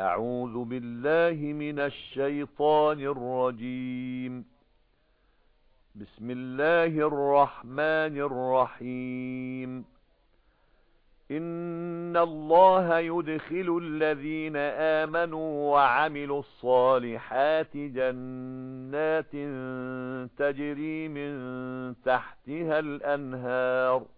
أعوذ بالله من الشيطان الرجيم. بسم الله الرحمن الرحيم. إِنَّ اللَّهَ يُدْخِلُ الَّذِينَ آمَنُوا وَعَمِلُوا الصَّالِحَاتِ جَنَّاتٍ تَجْرِي مِن تَحْتِهَا الْأَنْهَارُ.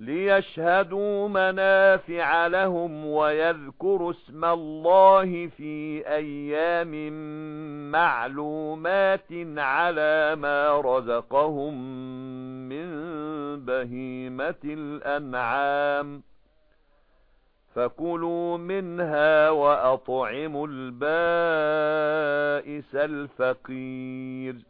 لِيَشْهَدُوا مَنَافِعَ لَهُمْ وَيَذْكُرُوا اسْمَ اللَّهِ فِي أَيَّامٍ مَّعْلُومَاتٍ عَلَى مَا رَزَقَهُم مِّن بَهِيمَةِ الْأَنْعَامِ فَكُلُوا مِنْهَا وَأَطْعِمُوا الْبَائِسَ الْفَقِيرَ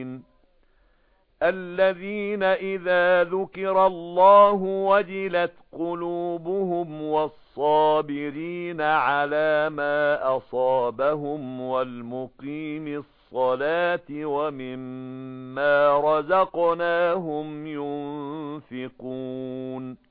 الَّذِينَ إِذَا ذُكِرَ اللَّهُ وَجِلَتْ قُلُوبُهُمْ وَالصَّابِرِينَ عَلَى مَا أَصَابَهُمْ وَالْمُقِيمِ الصَّلَاةِ وَمِمَّا رَزَقْنَاهُمْ يُنْفِقُونَ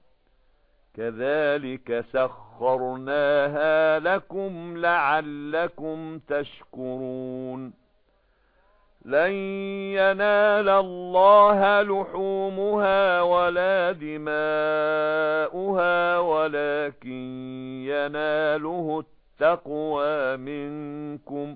كَذَلِكَ سَخَّرْنَاهَا لَكُمْ لَعَلَّكُمْ تَشْكُرُونَ. لَن يَنَالَ اللَّهَ لُحُومُهَا وَلَا دِمَاؤُهَا وَلَكِن يَنَالُهُ التَّقْوَى مِنكُمْ.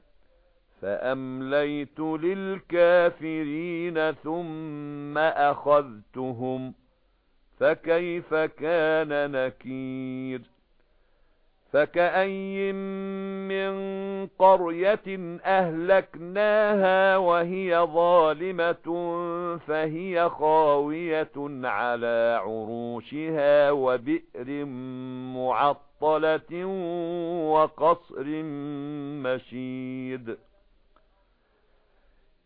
فَأَمْلَيْتُ لِلْكَافِرِينَ ثُمَّ أَخَذْتُهُمْ فَكَيْفَ كَانَ نَكِيرِ فَكَأَيٍّ مِّن قَرْيَةٍ أَهْلَكْنَاهَا وَهِيَ ظَالِمَةٌ فَهِيَ خَاوِيَةٌ عَلَى عُرُوشِهَا وَبِئْرٍ مُّعَطَّلَةٍ وَقَصْرٍ مَّشِيدٍ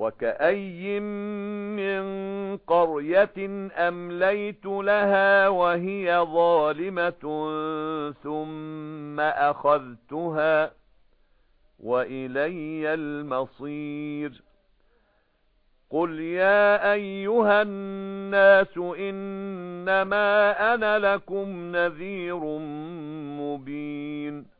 وَكَأَيٍّن مِّن قَرْيَةٍ أَمْلَيْتُ لَهَا وَهِيَ ظَالِمَةٌ ثُمَّ أَخَذْتُهَا وَإِلَيَّ الْمَصِيرُ قُلْ يَا أَيُّهَا النَّاسُ إِنَّمَا أَنَا لَكُمْ نَذِيرٌ مُبِينٌ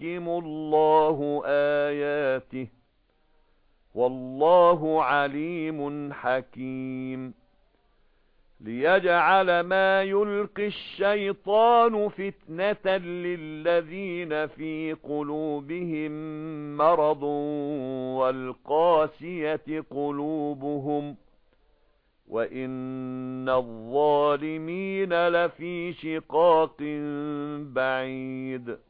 يُحْكِمُ اللَّهُ آيَاتِهِ. وَاللَّهُ عَلِيمٌ حَكِيمٌ. لِيَجْعَلَ مَا يُلْقِي الشَّيْطَانُ فِتْنَةً لِلَّذِينَ فِي قُلُوبِهِم مَّرَضٌ وَالْقَاسِيَةِ قُلُوبُهُمْ. وَإِنَّ الظَّالِمِينَ لَفِي شِقَاقٍ بَعِيدٍ.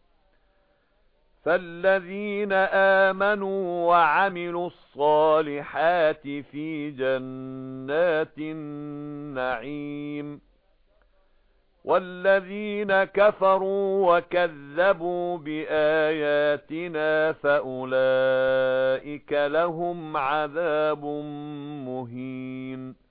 فَالَّذِينَ آمَنُوا وَعَمِلُوا الصَّالِحَاتِ فِي جَنَّاتِ النَّعِيمِ وَالَّذِينَ كَفَرُوا وَكَذَّبُوا بِآيَاتِنَا فَأُولَئِكَ لَهُمْ عَذَابٌ مُهِينٌ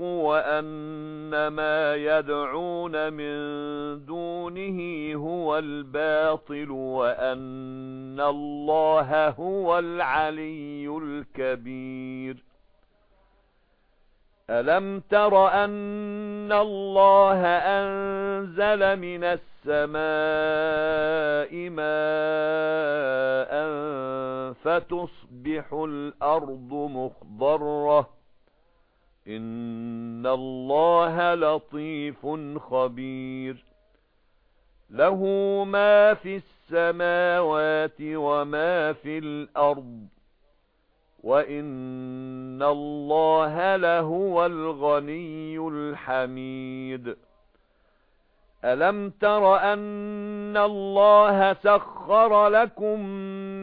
وَأَنَّ مَا يَدْعُونَ مِن دُونِهِ هُوَ الْبَاطِلُ وَأَنَّ اللَّهَ هُوَ الْعَلِيُّ الْكَبِيرُ. أَلَمْ تَرَ أَنَّ اللَّهَ أَنزَلَ مِنَ السَّمَاءِ مَاءً فَتُصْبِحُ الْأَرْضُ مُخْضَرَّةً إِنَّ اللَّهَ لَطِيفٌ خَبِيرٌ لَهُ مَا فِي السَّمَاوَاتِ وَمَا فِي الْأَرْضِ وَإِنَّ اللَّهَ لَهُوَ الْغَنِيُّ الْحَمِيدُ أَلَمْ تَرَ أَنَّ اللَّهَ سَخَّرَ لَكُم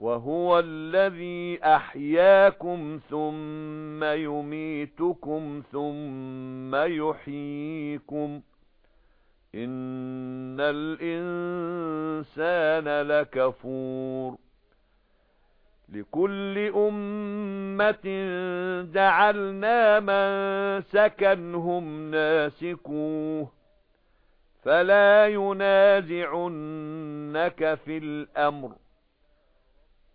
وهو الذي أحياكم ثم يميتكم ثم يحييكم إِنَّ الْإِنسَانَ لَكَفُورٌ لِكُلِّ أُمَّةٍ جَعَلْنَا مَن سَكَنَهُمْ نَاسِكُوهُ فَلَا يُنَازِعُنَّكَ فِي الْأَمْرِ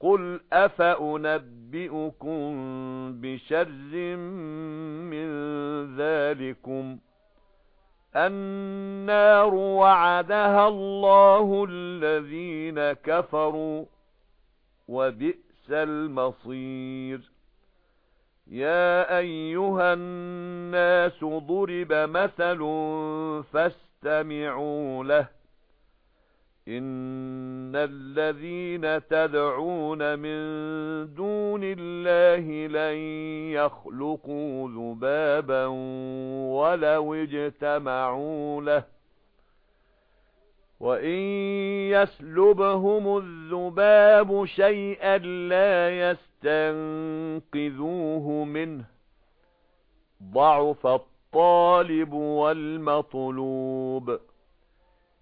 قُلْ أَفَأُنَبِّئُكُم بِشَرٍّ مِّن ذَلِكُمْ النَّارُ وَعَدَهَا اللَّهُ الَّذِينَ كَفَرُوا وَبِئْسَ الْمَصِيرُ يَا أَيُّهَا النَّاسُ ضُرِبَ مَثَلٌ فَاسْتَمِعُوا لَهُ إِنَّ الَّذِينَ تَدْعُونَ مِن دُونِ اللَّهِ لَن يَخْلُقُوا ذُبَابًا وَلَوِ اجْتَمَعُوا لَهُ وَإِن يَسْلُبْهُمُ الذُّبَابُ شَيْئًا لَّا يَسْتَنقِذُوهُ مِنْهُ ضَعُفَ الطَّالِبُ وَالْمَطْلُوبُ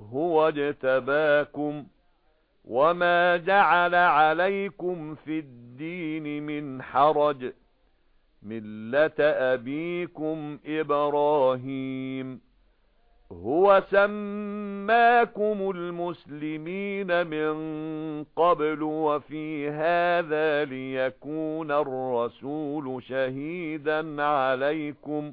هُوَ اجْتَبَاكُمْ وَمَا جَعَلَ عَلَيْكُمْ فِي الدِّينِ مِنْ حَرَجٍ. مِلَّةَ أَبِيكُمْ إِبْرَاهِيمَ. هُوَ سَمَّاكُمُ الْمُسْلِمِينَ مِنْ قَبْلُ وَفِي هَذَا لِيَكُونَ الرَّسُولُ شَهِيدًا عَلَيْكُمْ.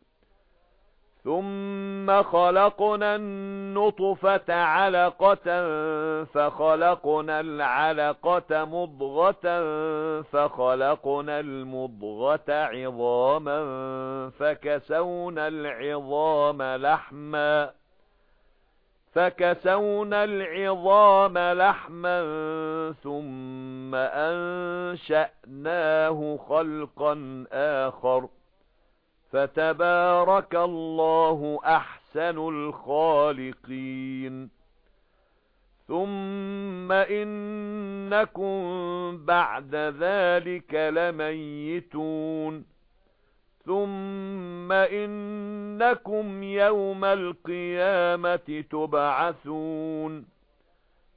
ثُمَّ خَلَقْنَا النُّطْفَةَ عَلَقَةً فَخَلَقْنَا الْعَلَقَةَ مُضْغَةً فَخَلَقْنَا الْمُضْغَةَ عِظَامًا فَكَسَوْنَا الْعِظَامَ لَحْمًا فَكَسَوْنَا الْعِظَامَ لَحْمًا ثُمَّ أَنشَأْنَاهُ خَلْقًا آخَرَ فَتَبَارَكَ اللَّهُ أَحْسَنُ الْخَالِقِينَ. ثُمَّ إِنَّكُمْ بَعْدَ ذَلِكَ لَمَيِّتُونَ. ثُمَّ إِنَّكُمْ يَوْمَ الْقِيَامَةِ تُبْعَثُونَ.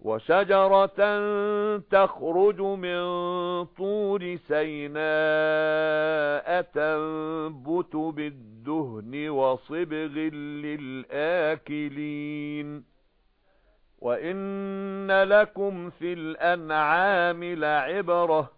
وَشَجَرَةً تَخْرُجُ مِنْ طُورِ سَيْنَاءَ تَنبُتُ بِالدُّهْنِ وَصِبْغٍ لِلْآكِلِينَ. وَإِنَّ لَكُمْ فِي الْأَنْعَامِ لَعِبْرَةً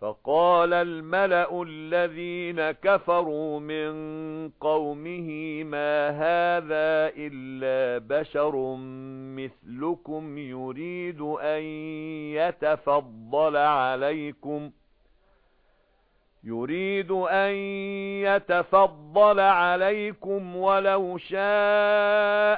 فَقَالَ الْمَلَأُ الَّذِينَ كَفَرُوا مِنْ قَوْمِهِ مَا هَذَا إِلَّا بَشَرٌ مِثْلُكُمْ يُرِيدُ أَنْ يَتَفَضَّلَ عَلَيْكُمْ يُرِيدُ أَن يَتَفَضَّلَ عَلَيْكُمْ وَلَوْ شَاءَ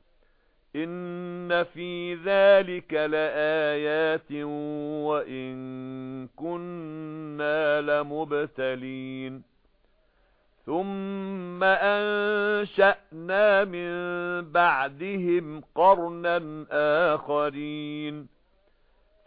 إِنَّ فِي ذَلِكَ لَآيَاتٍ وَإِن كُنَّا لَمُبْتَلِينَ ثُمَّ أَنشَأْنَا مِن بَعْدِهِمْ قَرْنًا آخَرِينَ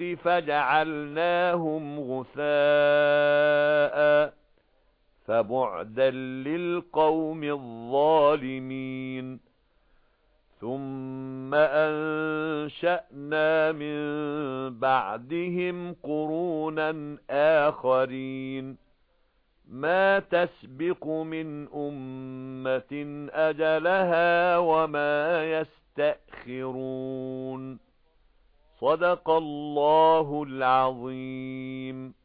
فَجَعَلْنَاهُمْ غُثَاءً فَبُعْدًا لِلْقَوْمِ الظَّالِمِينَ ثُمَّ أَنشَأْنَا مِن بَعْدِهِمْ قُرُونًا آخَرِينَ مَا تَسْبِقُ مِنْ أُمَّةٍ أَجَلَهَا وَمَا يَسْتَأْخِرُونَ صَدَقَ اللَّهُ الْعَظِيمُ.